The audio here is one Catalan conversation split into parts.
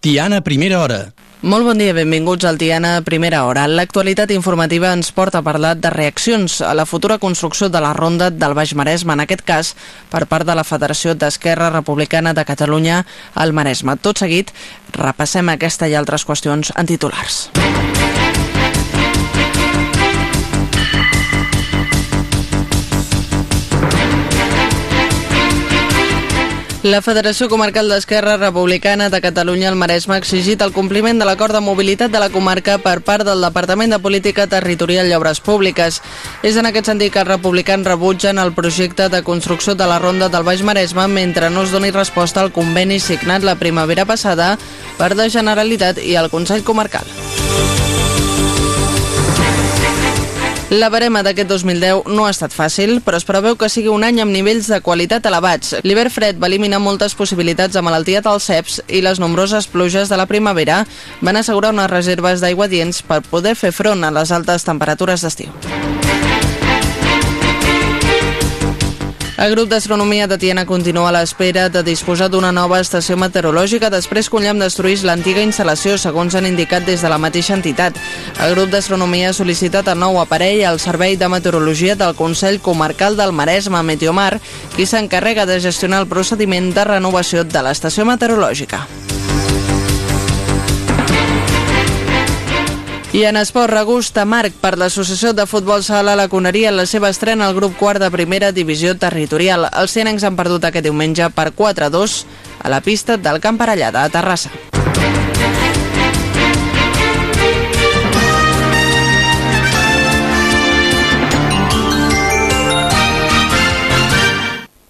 Tiana, primera hora. Molt bon dia, benvinguts al Tiana Primera Hora. L'actualitat informativa ens porta a parlar de reaccions a la futura construcció de la ronda del Baix Maresme, en aquest cas per part de la Federació d'Esquerra Republicana de Catalunya al Maresme. Tot seguit, repassem aquesta i altres qüestions en titulars. La Federació Comarcal d'Esquerra Republicana de Catalunya al Maresme ha exigit el compliment de l'acord de mobilitat de la comarca per part del Departament de Política Territorial i Obres Públiques. És en aquest sentit que els republicans rebutgen el projecte de construcció de la ronda del Baix Maresme mentre no es doni resposta al conveni signat la primavera passada per la Generalitat i el Consell Comarcal. La barema d'aquest 2010 no ha estat fàcil, però es preveu que sigui un any amb nivells de qualitat elevats. L'hivern fred va eliminar moltes possibilitats de malaltia dels ceps i les nombroses pluges de la primavera van assegurar unes reserves d'aigua dients per poder fer front a les altes temperatures d'estiu. El grup d'astronomia de Tiana continua a l'espera de disposar d'una nova estació meteorològica després que un llamp destruís l'antiga instal·lació, segons han indicat des de la mateixa entitat. El grup d'astronomia ha sol·licitat el nou aparell al Servei de Meteorologia del Consell Comarcal del Maresme, Meteomar, qui s'encarrega de gestionar el procediment de renovació de l'estació meteorològica. I en esport, regust amarg per l'Associació de Futbol Sala La Coneria en la seva estrena al grup quart de primera divisió territorial. Els cienencs han perdut aquest diumenge per 4-2 a la pista del Camp Parellada a Terrassa.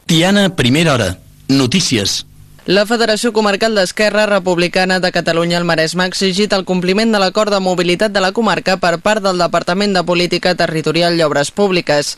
Tiana, primera hora. Notícies. La Federació Comarcal d'Esquerra Republicana de Catalunya al Maresme ha exigit el compliment de l'acord de mobilitat de la comarca per part del Departament de Política Territorial i Obres Públiques.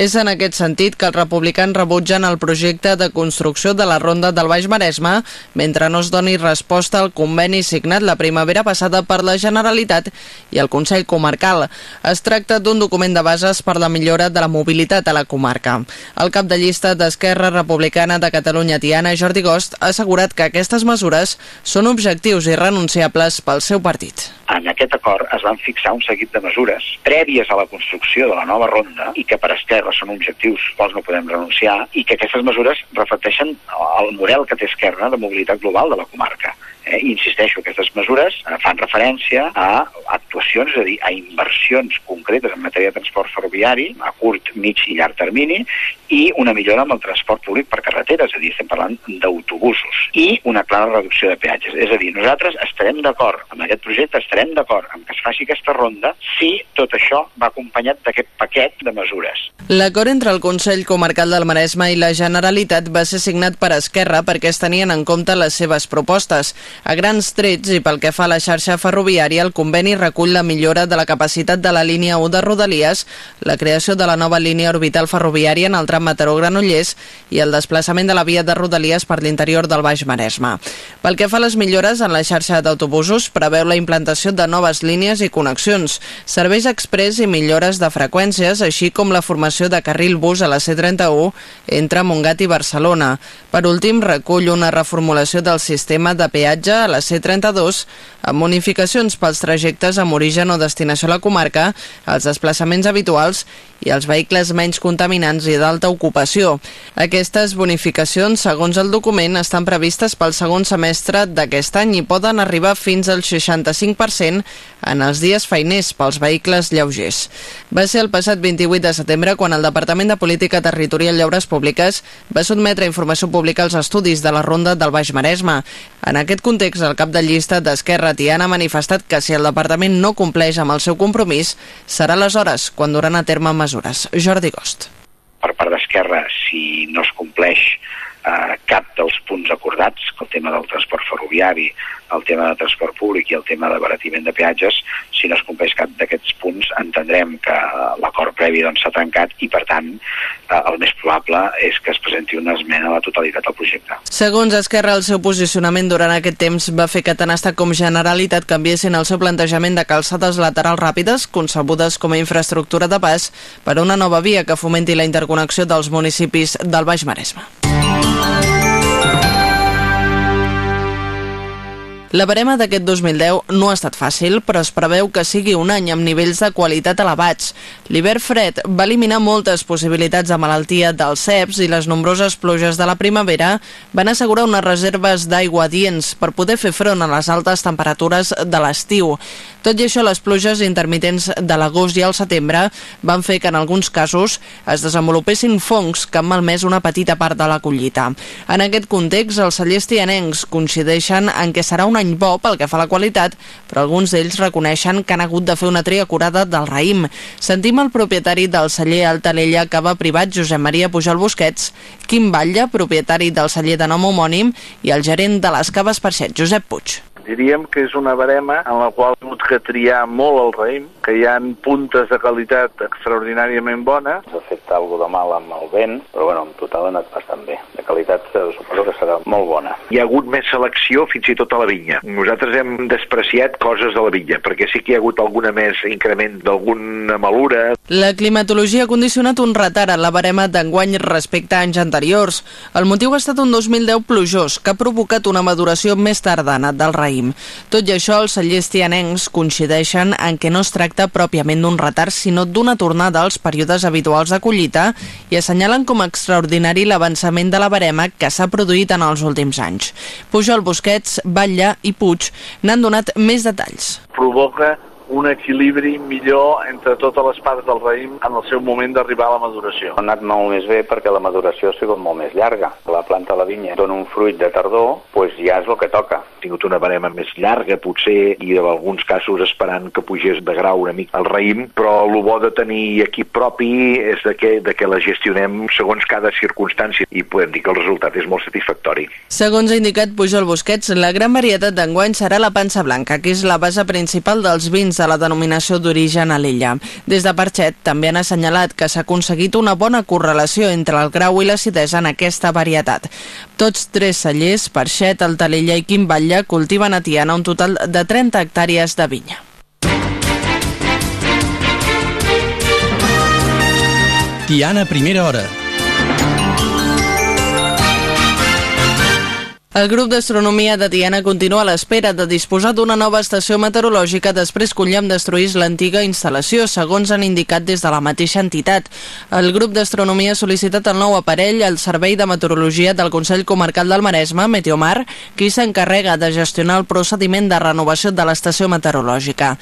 És en aquest sentit que els republicans rebutgen el projecte de construcció de la ronda del Baix Maresme mentre no es doni resposta al conveni signat la primavera passada per la Generalitat i el Consell Comarcal. Es tracta d'un document de bases per la millora de la mobilitat a la comarca. El cap de llista d'Esquerra Republicana de Catalunya, Tiana Jordi Gost, ha assegurat que aquestes mesures són objectius irrenunciables pel seu partit. En aquest acord es van fixar un seguit de mesures prèvies a la construcció de la nova ronda i que per Esquerra són objectius als no podem renunciar i que aquestes mesures reflecteixen el model que té Esquerra de mobilitat global de la comarca. Eh, insisteixo, aquestes mesures eh, fan referència a actuacions, és a dir, a inversions concretes en matèria de transport ferroviari a curt, mig i llarg termini i una millora amb el transport públic per carretera, és a dir, estem parlant d'autobusos i una clara reducció de peatges. És a dir, nosaltres estarem d'acord amb aquest projecte, estarem d'acord amb que es faci aquesta ronda si tot això va acompanyat d'aquest paquet de mesures. L'acord entre el Consell Comarcal del Maresme i la Generalitat va ser signat per Esquerra perquè es tenien en compte les seves propostes. A grans trets i pel que fa a la xarxa ferroviària, el conveni recull la millora de la capacitat de la línia 1 de Rodalies, la creació de la nova línia orbital ferroviària en el tram Mataró-Granollers i el desplaçament de la via de Rodalies per l'interior del Baix Maresme. Pel que fa a les millores en la xarxa d'autobusos, preveu la implantació de noves línies i connexions, serveis express i millores de freqüències, així com la formació de carril bus a la C31 entre Montgat i Barcelona. Per últim, recull una reformulació del sistema de peatge a la C32 amb bonificacions pels trajectes amb origen o destinació a la comarca, els desplaçaments habituals i els vehicles menys contaminants i d'alta ocupació. Aquestes bonificacions, segons el document, estan previstes pel segon semestre d'aquest any i poden arribar fins al 65% en els dies feiners pels vehicles lleugers. Va ser el passat 28 de setembre quan el Departament de Política Territorial i Obres Públiques va sotmetre a informació pública els estudis de la Ronda del Baix Maresme. En aquest context, el cap de llista d'Esquerra Tiana ha manifestat que si el departament no compleix amb el seu compromís, serà aleshores quan duran a terme mesures. Jordi Gost. Per part d'Esquerra, si no es compleix eh, cap dels punts acordats, el tema del transport ferroviari, el tema de transport públic i el tema d'abaratiment de peatges, si no es compleix cap d'aquests punts, entendrem que l'acord previ doncs, s'ha doncs, trencat i, per tant, eh, el més probable és que es presenti una esmena a la totalitat del projecte. Segons Esquerra, el seu posicionament durant aquest temps va fer que tant Estat com Generalitat canviessin el seu plantejament de calçades laterals ràpides, concebudes com a infraestructura de pas, per una nova via que fomenti la interconnexió dels municipis del Baix Maresme. La barema d'aquest 2010 no ha estat fàcil, però es preveu que sigui un any amb nivells de qualitat elevats. L'hivern fred va eliminar moltes possibilitats de malaltia dels ceps i les nombroses pluges de la primavera van assegurar unes reserves d'aigua adients per poder fer front a les altes temperatures de l'estiu. Tot i això, les pluges intermitents de l'agost i el setembre van fer que en alguns casos es desenvolupessin fongs que han malmès una petita part de la collita. En aquest context, els cellers tianencs coincideixen en què serà un any bo pel que fa a la qualitat, però alguns d'ells reconeixen que han hagut de fer una tria acurada del raïm. Sentim el propietari del celler Altalella Cava Privat, Josep Maria Pujol Busquets, Quim Batlle, propietari del celler de nom homònim, i el gerent de les Caves Parxet, Josep Puig. Diríem que és una barema en la qual hem hagut que triar molt el raïm, que hi han puntes de qualitat extraordinàriament bones. S'ha fet alguna de mal amb el vent, però bueno, en total ha anat bastant bé. De qualitat eh, suposo que serà molt bona. Hi ha hagut més selecció fins i tot a la vinya. Nosaltres hem despreciat coses de la vinya, perquè sí que hi ha hagut alguna més increment d'alguna malura. La climatologia ha condicionat un retard a la barema d'enguany respecte a anys anteriors. El motiu ha estat un 2010 plujós, que ha provocat una maduració més tardana del raïm raïm. Tot i això, els cellers tianencs coincideixen en que no es tracta pròpiament d'un retard, sinó d'una tornada als períodes habituals de collita i assenyalen com a extraordinari l'avançament de la barema que s'ha produït en els últims anys. Pujol, Busquets, Batlle i Puig n'han donat més detalls. Provoca un equilibri millor entre totes les parts del raïm en el seu moment d'arribar a la maduració. Ha anat molt més bé perquè la maduració ha sigut molt més llarga. La planta de la vinya dona un fruit de tardor, doncs ja és el que toca. Ha tingut una barema més llarga, potser, i en alguns casos esperant que pugés de grau una mica el raïm, però el bo de tenir equip propi és de que, de que la gestionem segons cada circumstància i podem dir que el resultat és molt satisfactori. Segons ha indicat Pujol Busquets, la gran varietat d'enguany serà la pansa blanca, que és la base principal dels vins de la denominació d'origen a l'illa. Des de Parxet també han assenyalat que s'ha aconseguit una bona correlació entre el grau i l'acidesa en aquesta varietat. Tots tres cellers, Parxet, Altalella i Quimbatlla, cultiven a Tiana un total de 30 hectàrees de vinya. Tiana, primera hora. El grup d'astronomia de Tiana continua a l'espera de disposar d'una nova estació meteorològica després que un llamp destruís l'antiga instal·lació, segons han indicat des de la mateixa entitat. El grup d'astronomia ha sol·licitat el nou aparell al Servei de Meteorologia del Consell Comarcal del Maresme, Meteomar, qui s'encarrega de gestionar el procediment de renovació de l'estació meteorològica.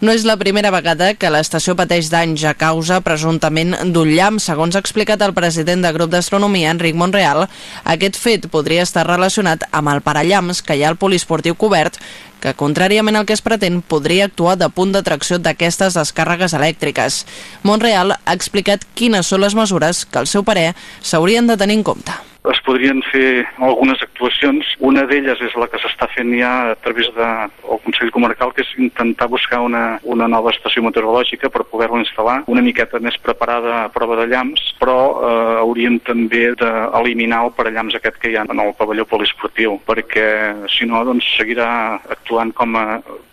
No és la primera vegada que l'estació pateix danys a causa, presumptament, d'un llamp, segons ha explicat el president del grup d'astronomia, Enric Monreal. Aquest fet podria estar relacionat amb el parallams que hi ha al poliesportiu cobert que, contràriament al que es pretén, podria actuar de punt d'atracció d'aquestes descàrregues elèctriques. Montreal ha explicat quines són les mesures que, al seu parer, s'haurien de tenir en compte es podrien fer algunes actuacions. Una d'elles és la que s'està fent ja a través del de, Consell Comarcal, que és intentar buscar una, una nova estació meteorològica per poder-la instal·lar una miqueta més preparada a prova de llamps, però eh, hauríem també d'eliminar el parallamps aquest que hi ha en el pavelló poliesportiu, perquè si no doncs, seguirà actuant com a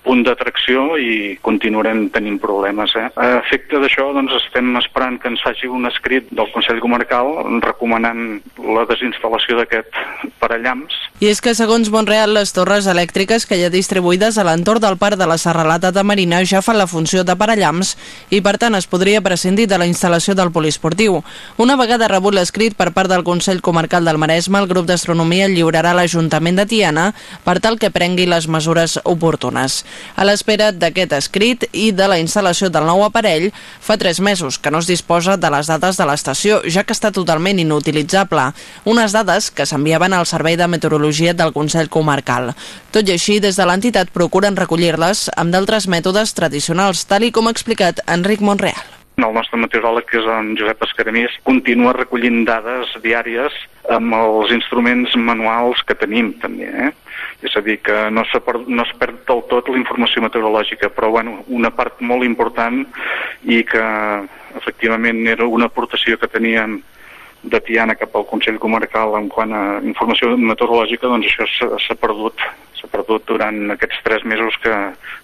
punt d'atracció i continuarem tenint problemes. Eh? A efecte d'això, doncs, estem esperant que ens faci un escrit del Consell Comarcal recomanant la desinstal·lació d'aquest parallamps. I és que, segons Montreal, les torres elèctriques que hi ha distribuïdes a l'entorn del parc de la Serralata de Marina ja fan la funció de parallamps i, per tant, es podria prescindir de la instal·lació del poliesportiu. Una vegada rebut l'escrit per part del Consell Comarcal del Maresme, el grup d'astronomia lliurarà l'Ajuntament de Tiana per tal que prengui les mesures oportunes. A l'espera d'aquest escrit i de la instal·lació del nou aparell, fa tres mesos que no es disposa de les dades de l'estació, ja que està totalment inutilitzable, unes dades que s'enviaven al Servei de Meteorologia del Consell Comarcal. Tot i així, des de l'entitat procuren recollir-les amb d'altres mètodes tradicionals, tal i com ha explicat Enric Monreal. El nostre meteoròleg, que és en Josep Escaramís, continua recollint dades diàries amb els instruments manuals que tenim, també. Eh? És a dir, que no, no es perd del tot la informació meteorològica, però bueno, una part molt important i que efectivament era una aportació que teníem de Tiana cap al Consell Comarcal en quant a informació meteorològica, doncs això s'ha perdut sobretot durant aquests tres mesos que,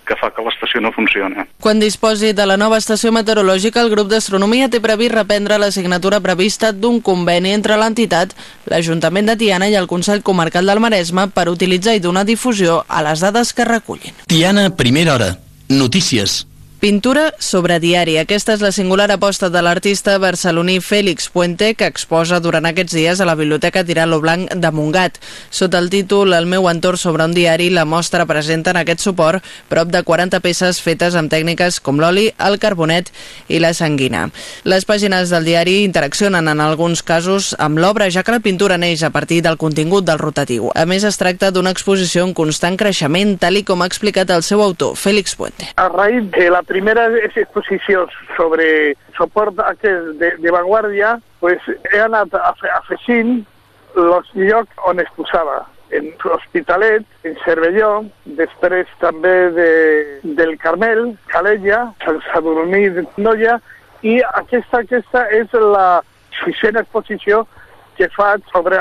que fa que l'estació no funciona. Quan disposi de la nova estació meteorològica, el grup d'astronomia té previst reprendre la signatura prevista d'un conveni entre l'entitat, l'Ajuntament de Tiana i el Consell Comarcal del Maresme per utilitzar i donar difusió a les dades que recullin. Tiana, primera hora. Notícies. Pintura sobre diari. Aquesta és la singular aposta de l'artista barceloní Fèlix Puente que exposa durant aquests dies a la Biblioteca Tiralo Blanc de Montgat. Sota el títol El meu entorn sobre un diari, la mostra presenta en aquest suport prop de 40 peces fetes amb tècniques com l'oli, el carbonet i la sanguina. Les pàgines del diari interaccionen en alguns casos amb l'obra, ja que la pintura neix a partir del contingut del rotatiu. A més, es tracta d'una exposició en constant creixement, tal i com ha explicat el seu autor, Fèlix Puente. A raïs de la primera exposició sobre suport aquest de, de vanguardia, pues, he anat afegint els llocs on es posava en Hospitalet, en Cervelló, després també de, del Carmel, Calella, Sant Sadurní de Noia, i aquesta, aquesta és la sisena exposició que faig sobre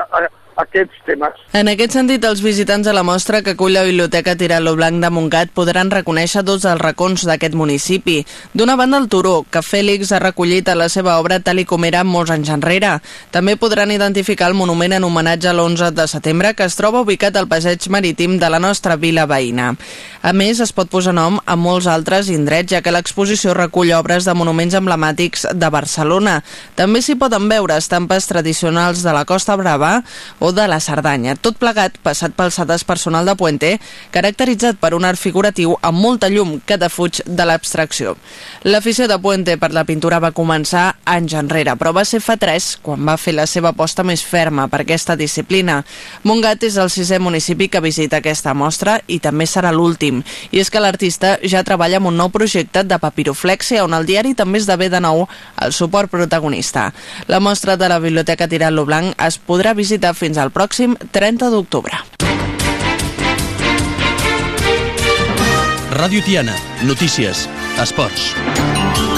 aquests temes. En aquest sentit, els visitants a la mostra que acull la Biblioteca Tiralo Blanc de Montgat podran reconèixer dos dels racons d'aquest municipi. D'una banda, el turó, que Fèlix ha recollit a la seva obra tal i com era molts anys enrere. També podran identificar el monument en homenatge a l'11 de setembre, que es troba ubicat al passeig marítim de la nostra vila veïna. A més, es pot posar nom a molts altres indrets, ja que l'exposició recull obres de monuments emblemàtics de Barcelona. També s'hi poden veure estampes tradicionals de la Costa Brava o o de la Cerdanya. Tot plegat passat pel personal de Puente, caracteritzat per un art figuratiu amb molta llum que defuig de l'abstracció. L'afició de Puente per la pintura va començar anys enrere, però va ser fa tres quan va fer la seva aposta més ferma per aquesta disciplina. Montgat és el sisè municipi que visita aquesta mostra i també serà l'últim. I és que l'artista ja treballa amb un nou projecte de papiroflexia on el diari també esdevé de nou el suport protagonista. La mostra de la Biblioteca Tirant-lo Blanc es podrà visitar fins al pròxim 30 d'octubre. Ràdio Tiana. Notícies. Esports.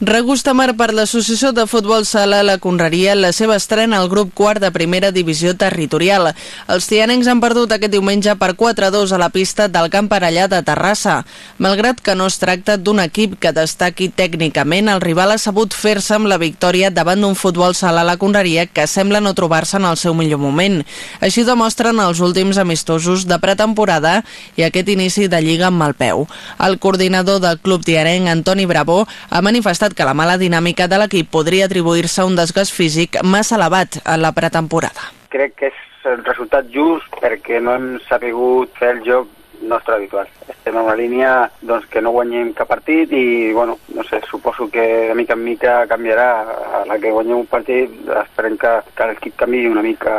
Regust Amar per l'Associació de Futbol Sala La Conreria la seva estrena al grup quart de primera divisió territorial. Els tianencs han perdut aquest diumenge per 4-2 a la pista del Camp Parellà de Terrassa. Malgrat que no es tracta d'un equip que destaqui tècnicament, el rival ha sabut fer-se amb la victòria davant d'un futbol sala La Conreria que sembla no trobar-se en el seu millor moment. Així demostren els últims amistosos de pretemporada i aquest inici de lliga amb mal peu. El coordinador del club tianenc, Antoni Bravo, ha manifestat que la mala dinàmica de l'equip podria atribuir-se a un desgast físic massa elevat en la pretemporada. Crec que és el resultat just perquè no hem sabut fer el joc nostre habitual. Estem en una línia doncs, que no guanyem cap partit i, bueno, no sé, suposo que de mica en mica canviarà. A la que guanyem un partit esperem que, que l'equip canvi una mica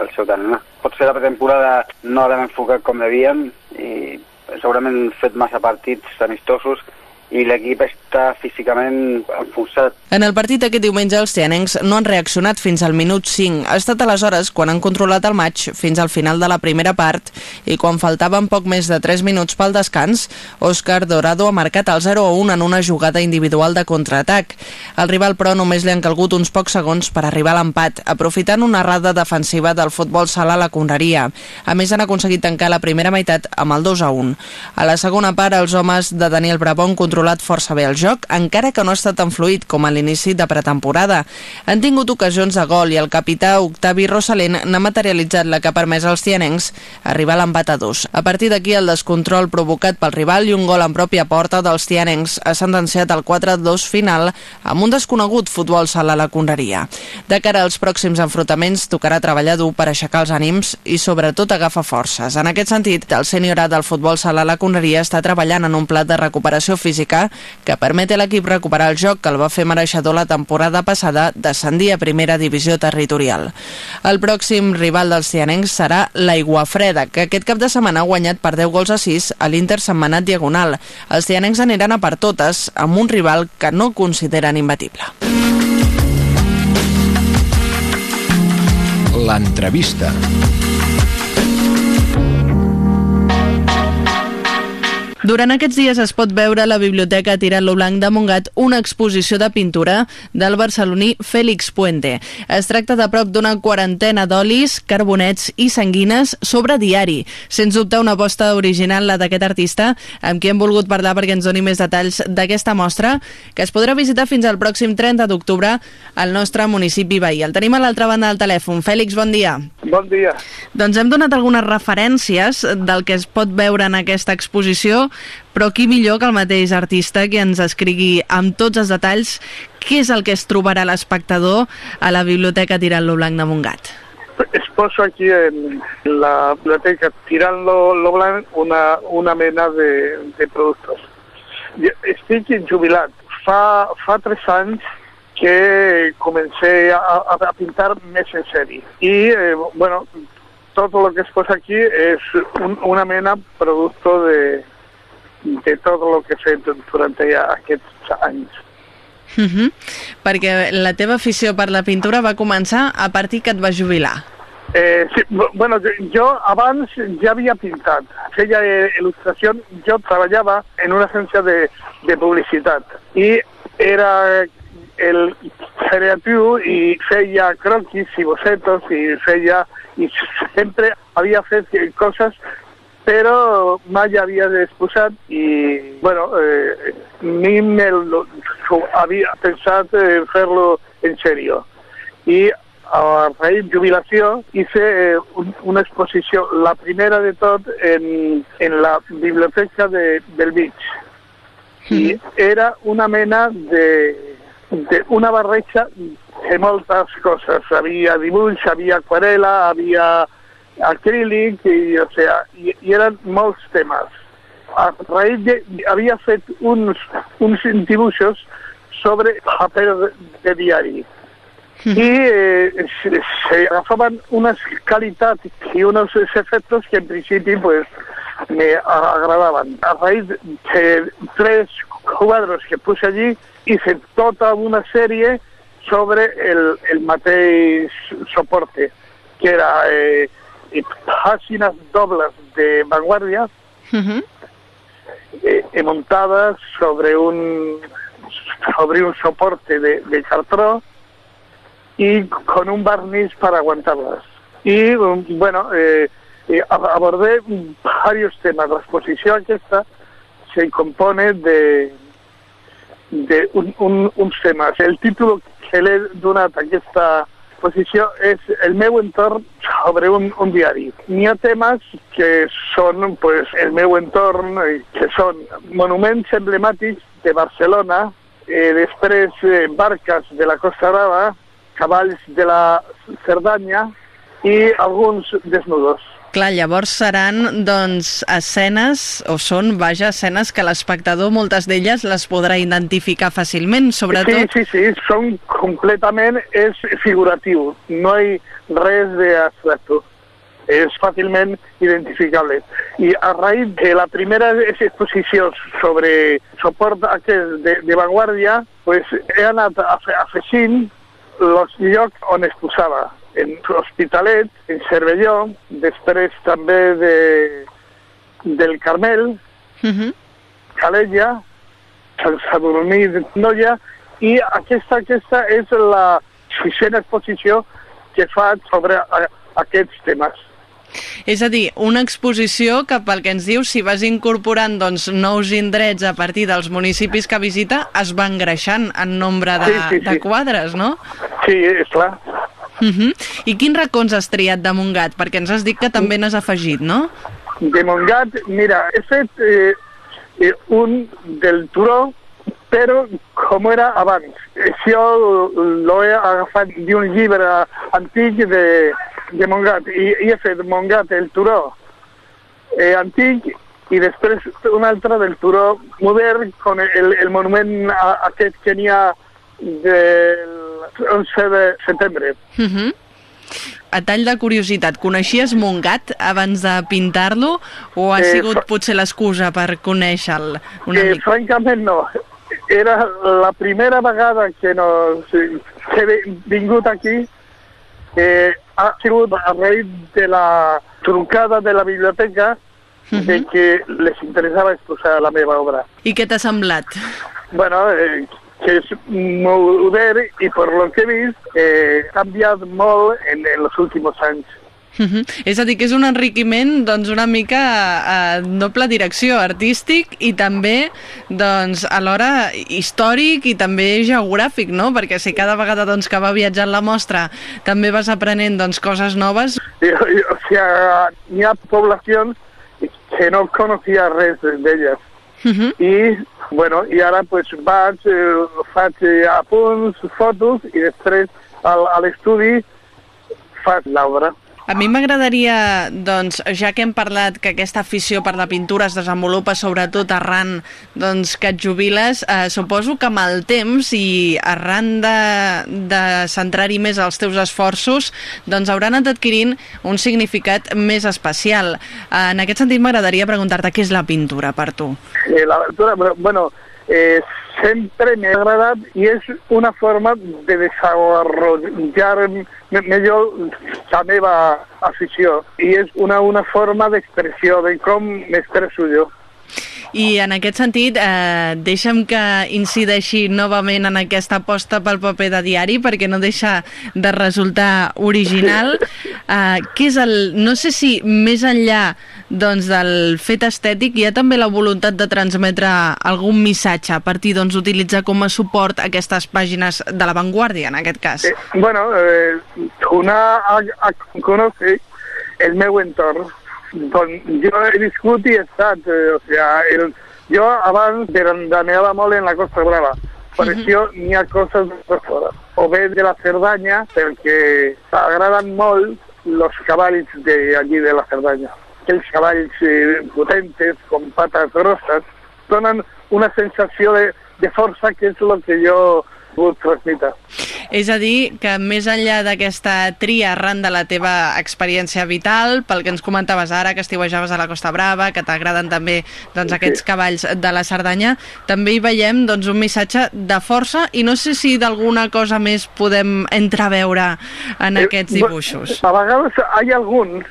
el seu tarannà. Potser la pretemporada no l'hem enfocat com devíem i segurament hem fet massa partits amistosos i l'equip està físicament enfonsat. En el partit aquest diumenge els tianencs no han reaccionat fins al minut 5. Ha estat aleshores quan han controlat el maig fins al final de la primera part i quan faltaven poc més de 3 minuts pel descans, Òscar Dorado ha marcat el 0-1 en una jugada individual de contraatac. El rival, però, només li han calgut uns pocs segons per arribar a l'empat, aprofitant una errada defensiva del futbol sala a la Conreria. A més, han aconseguit tancar la primera meitat amb el 2-1. A la segona part, els homes de Daniel Brabón controlat força bé el joc, encara que no ha estat tan fluid com a l'inici de pretemporada. Han tingut ocasions de gol i el capità Octavi Rosalent n'ha materialitzat la que ha permès als tianencs arribar a l'empat a dos. A partir d'aquí, el descontrol provocat pel rival i un gol en pròpia porta dels tianencs ha sentenciat el 4-2 final amb un desconegut futbol sala a la Conreria. De cara als pròxims enfrontaments, tocarà treballar dur per aixecar els ànims i sobretot agafar forces. En aquest sentit, el seniorat del futbol sala a la Conreria està treballant en un plat de recuperació física que permet a l'equip recuperar el joc que el va fer mereixedor la temporada passada descendir a primera divisió territorial. El pròxim rival dels cianencs serà l'Aiguafreda, que aquest cap de setmana ha guanyat per 10 gols a 6 a l'Inter Setmanat Diagonal. Els cianencs aniran a per totes amb un rival que no consideren imbatible. L'entrevista. Durant aquests dies es pot veure a la Biblioteca Tirant-lo Blanc de Montgat una exposició de pintura del barceloní Félix Puente. Es tracta de prop d'una quarantena d'olis, carbonets i sanguines sobre diari. Sens dubte una aposta original la d'aquest artista, amb qui hem volgut parlar perquè ens doni més detalls d'aquesta mostra, que es podrà visitar fins al pròxim 30 d'octubre al nostre municipi veí. El tenim a l'altra banda del telèfon. Fèlix, bon dia. Bon dia. Doncs hem donat algunes referències del que es pot veure en aquesta exposició, però qui millor que el mateix artista que ens escrigui amb tots els detalls què és el que es trobarà l'espectador a la Biblioteca Tirant-lo Blanc de Montgat. Exposo aquí en la biblioteca Tirant-lo lo Blanc una, una mena de, de productos. Jo estic jubilat. Fa, fa tres anys que comencé a, a, a pintar més en sèrie. I, eh, bueno, tot el que es posa aquí és un, una mena producte de, de tot el que he fet durant aquests anys. Uh -huh. Perquè la teva afició per la pintura va començar a partir que et vas jubilar. Eh, sí, bueno, jo abans ja havia pintat, feia eh, il·lustració, jo treballava en una agència de, de publicitat i era el creatiu i feia croquis i bocetos i feia i sempre havia fet coses però mai havia exposat i, bueno, eh, ni me lo, havia pensat eh, fer-lo en serio. I a raïs jubilació hice eh, un, una exposició, la primera de tot, en, en la biblioteca de, del Beach. I era una mena de, de una barreja de moltes coses. Havia dibuix, havia aquarela, havia acrílic, i, o sea, i eren molts temes. A raïs de, havia fet uns, uns dibuixos sobre paper de, de diari. I eh, se, se unes qualitats i uns efectes que en principi pues, me agradaven. A raïs de tres quadros que puse allí, hice tota una sèrie sobre el, el mateix soporte, que era eh, páginas dobles de vanguardia uh -huh. eh, montadas sobre un sobre un soporte de, de cartró y con un barniz para aguantarlas. Y bueno, eh, eh, abordé varios temas. La exposición aquesta se compone de, de un, un, uns temes. El títol que l'he donat a aquesta exposició és el meu entorn sobre un, un diari. N'hi ha que són pues, el meu entorn, que són monuments emblemàtics de Barcelona, eh, després eh, de la Costa Brava, cavalls de la Cerdanya i alguns desnudos. Clar, llavors seran, doncs, escenes, o són, vaja, escenes que l'espectador, moltes d'elles, les podrà identificar fàcilment, sobretot... Sí, sí, sí, són completament, és figuratiu, no hi res d'abstracte, és fàcilment identificable. I a raïs de la primera exposició sobre suport aquest de, de vanguardia, pues, he anat afegint els llocs on es posava en Hospitalet, en Cervelló, després també de, del Carmel, uh -huh. Calella, Sant Sadurní de Noia, i aquesta, aquesta és la sisena exposició que fa sobre a, aquests temes. És a dir, una exposició que pel que ens dius, si vas incorporant doncs, nous indrets a partir dels municipis que visita, es va engreixant en nombre de, sí, sí, sí. de quadres, no? Sí, és clar. Uh -huh. I quins racons has triat de Montgat? Perquè ens has dit que també n'has afegit, no? De Montgat, mira, he fet eh, eh, un del Turó, però com era abans. Jo l'he agafat d'un llibre antic de, de Montgat i, i he fet Montgat el Turó eh, antic i després un altre del Turó modern con el, el monument aquest que n'hi ha del 11 de setembre. Uh -huh. A tall de curiositat, coneixies Montgat abans de pintar-lo o ha eh, sigut potser l'excusa per conèixer-lo una eh, mica? Francament no. Era la primera vegada que, no, que he vingut aquí eh, ha sigut a raïs de la trucada de la biblioteca de que les interessava exposar la meva obra. I què t'ha semblat? Bueno, eh, que és modern i per lo que he vist eh, ha canviat molt en, en els últims anys. Uh -huh. És a dir, que és un enriquiment doncs, una mica a, a doble direcció, artístic i també doncs, alhora històric i també geogràfic, no? Perquè si cada vegada doncs, que va viatjant la mostra també vas aprenent doncs, coses noves... I, i, o sigui, hi ha poblacions que no coneixia res d'elles. Uh -huh. I, bueno, i ara pues, vaig, eh, faig eh, apunts, fotos i després al, a l'estudi faig l'obra. A mi m'agradaria, doncs, ja que hem parlat que aquesta afició per la pintura es desenvolupa sobretot arran doncs, que et jubiles, eh, suposo que amb el temps i arran de, de centrar-hi més els teus esforços, doncs hauran anat adquirint un significat més especial. Eh, en aquest sentit m'agradaria preguntar-te què és la pintura per tu. Eh, la pintura, bueno, eh, sempre m'ha agradat i és una forma de desenvolupar millor la meva afició i és una, una forma d'expressió de com m'expresso jo. I en aquest sentit, eh, deixa'm que incideixi novament en aquesta aposta pel paper de diari, perquè no deixa de resultar original. Eh, què és el... No sé si més enllà doncs, del fet estètic hi ha també la voluntat de transmetre algun missatge a partir doncs, d'utilitzar doncs, com a suport aquestes pàgines de l'avantguàrdia, en aquest cas. Eh, bueno, eh, una a, a conocer el meu entorn doncs jo he viscut i he estat, eh, o sigui, el, jo abans veraneava molt en la Costa Brava, per uh -huh. això n'hi ha coses de fora. O bé de la Cerdanya, perquè agraden molt els cavalls de allí de la Cerdanya. Aquells cavalls eh, potentes, com pates grosses, donen una sensació de, de força que és el que jo vull transmetre. És a dir, que més enllà d'aquesta tria arran de la teva experiència vital, pel que ens comentaves ara, que estiuejaves a la Costa Brava, que t'agraden també doncs, aquests cavalls de la Cerdanya, també hi veiem doncs, un missatge de força i no sé si d'alguna cosa més podem entreveure en Eh, aquests dibuixos. A vegades hi ha alguns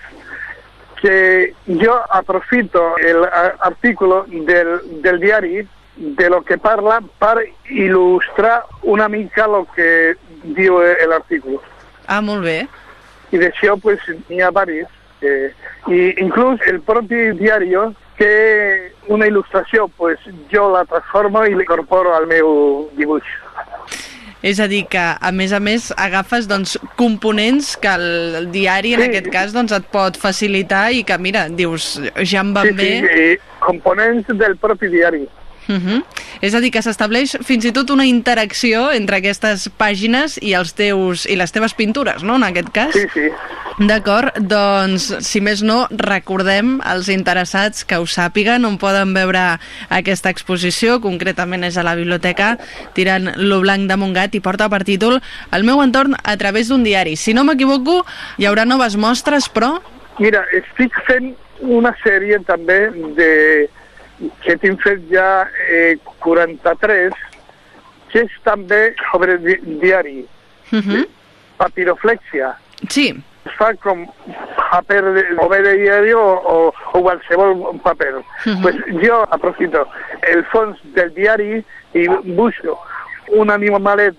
que jo aprofito el artículo del, del diari de lo que parla per il·lustrar una mica lo que diu l'article. Ah, molt bé. I d'això pues, n'hi ha diversos. Eh, I inclús el propi diari té una il·lustració, pues, jo la transformo i l'incorporo al meu dibuix. És a dir, que a més a més agafes doncs, components que el, el diari en Sí. aquest cas doncs, et pot facilitar i que mira, dius, ja em van Sí, bé. sí, eh, components del propi diari. Uh -huh. És a dir, que s'estableix fins i tot una interacció entre aquestes pàgines i els teus i les teves pintures, no?, en aquest cas. Sí, sí. D'acord, doncs, si més no, recordem als interessats que ho sàpiguen on poden veure aquesta exposició, concretament és a la biblioteca Tirant lo Blanc de Montgat i porta per títol El meu entorn a través d'un diari. Si no m'equivoco, hi haurà noves mostres, però... Mira, estic fent una sèrie també de que tinc fet ja eh, 43, que és també sobre di diari, Uh -huh. papiroflexia. Sí, Es fa com paper de, o bé de diari o, o, o qualsevol paper. Mhm. pues jo aprofito el fons del diari i busco un animalet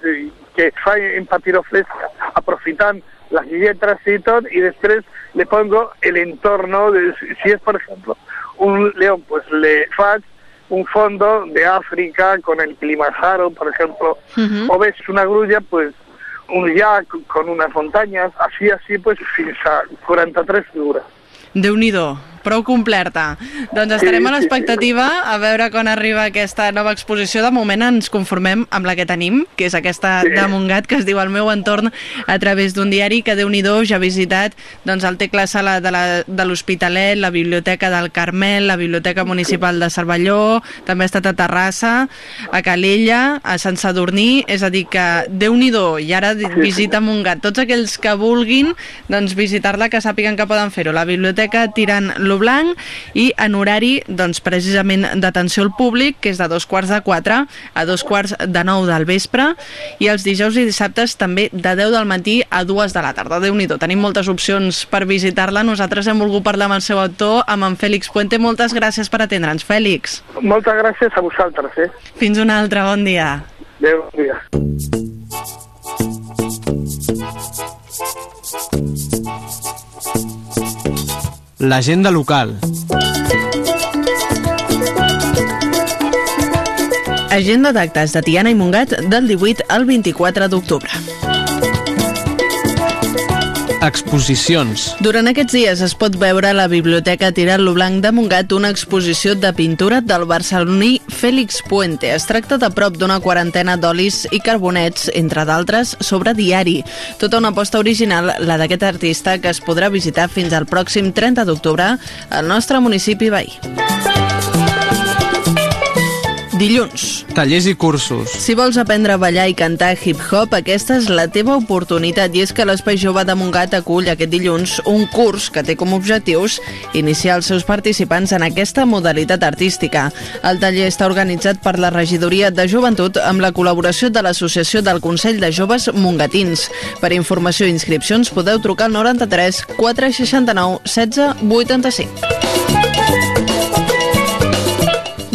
que es fa en papiroflexia, aprofitant las letras y tot, y después le pongo el entorno, de, si es por ejemplo un león, pues le faig un fondo de África con el Kilimanjaro, por ejemplo, o ves una grulla, pues un llac con unas montañas, así, así, pues fins a 43 figures. déu nhi prou completa. Doncs estarem Sí, a l'expectativa a veure quan arriba aquesta nova exposició. De moment ens conformem amb la que tenim, que és aquesta Sí. de Montgat, que es diu El meu entorn a través d'un diari que déu nhi ja ha visitat doncs, el Tecla Sala de la- l'Hospitalet, la Biblioteca del Carmel, la Biblioteca Municipal de Cervelló, també ha estat a Terrassa, a Calella, a Sant Sadurní, és a dir que déu nhi i ara visita Montgat. Tots aquells que vulguin doncs, visitar-la, que sàpiguen que poden fer-ho. La Biblioteca Tirant lo lo blanc i en horari doncs, precisament d'atenció al públic, que és de dos quarts de quatre a dos quarts de nou del vespre i els dijous i dissabtes també de 10 del matí a 2 de la tarda. déu nhi tenim moltes opcions per visitar-la. Nosaltres hem volgut parlar amb el seu autor, amb en Fèlix Puente. Moltes gràcies per atendre'ns, Fèlix. Moltes gràcies a vosaltres. Eh? Fins una altra, bon dia. Adéu, bon dia. L'agenda local. Agenda d'actes de Tiana i Montgat del 18 al 24 d'octubre. Exposicions. Durant aquests dies es pot veure a la Biblioteca Tirat lo Blanc de Montgat una exposició de pintura del barceloní Félix Puente. Es tracta de prop d'una quarantena d'olis i carbonets, entre d'altres, sobre diari. Tota una aposta original, la d'aquest artista, que es podrà visitar fins al pròxim 30 d'octubre al nostre municipi veí. Dilluns. Tallers i cursos. Si vols aprendre a ballar i cantar hip-hop, aquesta és la teva oportunitat i és que l'Espai Jove de Montgat acull aquest dilluns un curs que té com objectius iniciar els seus participants en aquesta modalitat artística. El taller està organitzat per la Regidoria de Joventut amb la col·laboració de l'Associació del Consell de Joves Mongatins. Per informació i inscripcions podeu trucar al 93 469 16 85.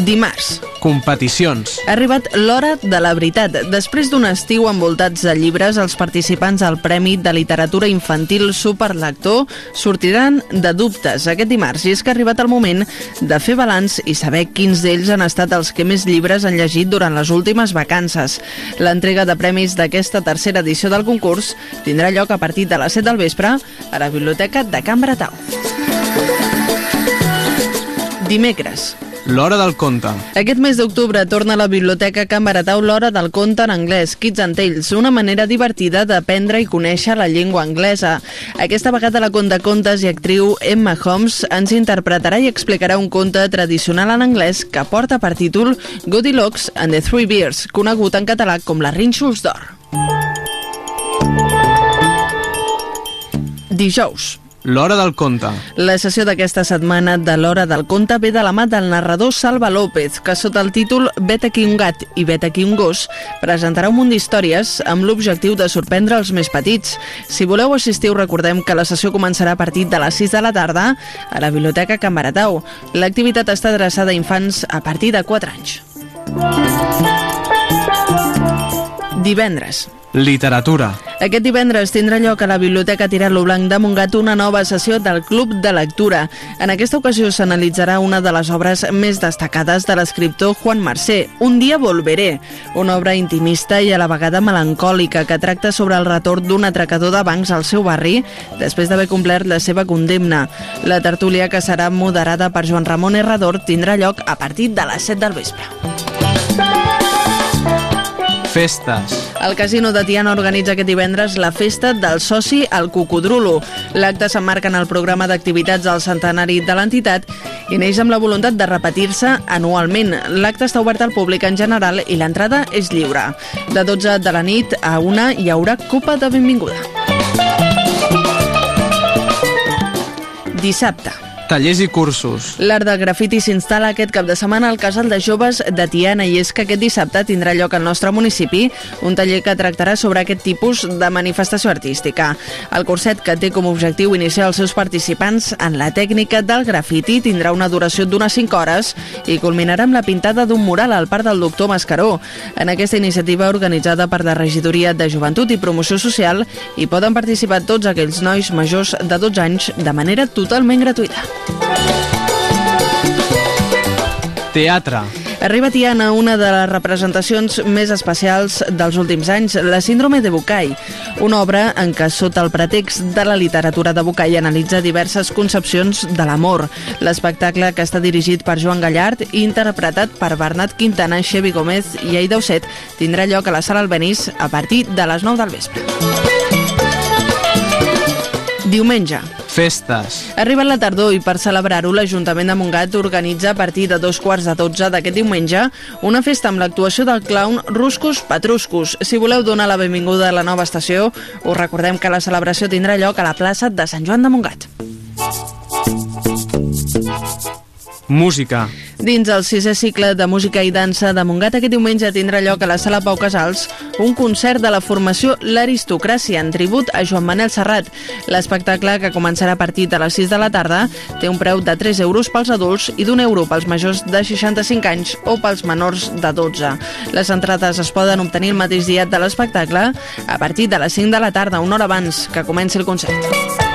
Dimarts. Competicions. Ha arribat l'hora de la veritat. Després d'un estiu envoltats de llibres, els participants al Premi de Literatura Infantil Superlector sortiran de dubtes aquest dimarts. I és que ha arribat el moment de fer balanç i saber quins d'ells han estat els que més llibres han llegit durant les últimes vacances. L'entrega de premis d'aquesta tercera edició del concurs tindrà lloc a partir de les 7 del vespre a la Biblioteca de Can Bretau. Dimecres. L'hora del conte. Aquest mes d'octubre torna a la Biblioteca Can Baratau l'hora del conte en anglès, Kids and Tales, una manera divertida d'aprendre i conèixer la llengua anglesa. Aquesta vegada la conta contes i actriu Emma Holmes ens interpretarà i explicarà un conte tradicional en anglès que porta per títol Goldilocks and the Three Bears, conegut en català com la Rínxols d'Or. Dijous. L'hora del conte. La sessió d'aquesta setmana de l'Hora del Conte ve de la mà del narrador Salva López, que sota el títol Vet aquí un gat i vet aquí un gos presentarà un munt d'històries amb l'objectiu de sorprendre els més petits. Si voleu assistir, recordem que la sessió començarà a partir de les 6 de la tarda a la Biblioteca Can Baratau. L'activitat està adreçada a infants a partir de 4 anys. Divendres. Literatura. Aquest divendres tindrà lloc a la Biblioteca Tirat-lo Blanc de Montgat una nova sessió del Club de Lectura. En aquesta ocasió s'analitzarà una de les obres més destacades de l'escriptor Juan Mercé, Un dia volveré, una obra intimista i a la vegada melancòlica que tracta sobre el retorn d'un atracador de bancs al seu barri després d'haver complert la seva condemna. La tertúlia, que serà moderada per Joan Ramon Herrador, tindrà lloc a partir de les 7 del vespre. Festes. El Casino de Tiana organitza aquest divendres la festa del soci al Cucudrulo. L'acte s'emmarca en el programa d'activitats del centenari de l'entitat i neix amb la voluntat de repetir-se anualment. L'acte està obert al públic en general i l'entrada és lliure. De 12 de la nit a una hi haurà copa de benvinguda. Dissabte. Tallers i cursos. L'art del grafiti s'instal·la aquest cap de setmana al Casal de Joves de Tiana i és que aquest dissabte tindrà lloc al nostre municipi un taller que tractarà sobre aquest tipus de manifestació artística. El curset, que té com a objectiu iniciar els seus participants en la tècnica del grafiti, tindrà una duració d'unes 5 hores i culminarà amb la pintada d'un mural al Parc del Doctor Mascaró. En aquesta iniciativa organitzada per la Regidoria de Joventut i Promoció Social hi poden participar tots aquells nois majors de 12 anys de manera totalment gratuïta. Teatre. Arriba Tiana una de les representacions més especials dels últims anys, la síndrome de Bucay, una obra en què sota el pretext de la literatura de Bucay analitza diverses concepcions de l'amor. L'espectacle, que està dirigit per Joan Gallard i interpretat per Bernat Quintana, Xevi Gómez i Aida Osset, tindrà lloc a la sala Albenís a partir de les 9 del vespre. Diumenge. Festes. Arriba la tardor i per celebrar-ho l'Ajuntament de Montgat organitza a partir de dos quarts de dotze d'aquest diumenge una festa amb l'actuació del clown Ruscos Patruscos. Si voleu donar la benvinguda a la nova estació, us recordem que la celebració tindrà lloc a la plaça de Sant Joan de Montgat. Música, Dins el sisè cicle de música i dansa de Montgat aquest diumenge tindrà lloc a la Sala Pau Casals un concert de la formació L'Aristocràcia en tribut a Joan Manel Serrat. L'espectacle, que començarà a partir de les 6 de la tarda, té un preu de 3 euros pels adults i d'un euro pels majors de 65 anys o pels menors de 12. Les entrades es poden obtenir el mateix dia de l'espectacle a partir de les 5 de la tarda, una hora abans que comenci el concert.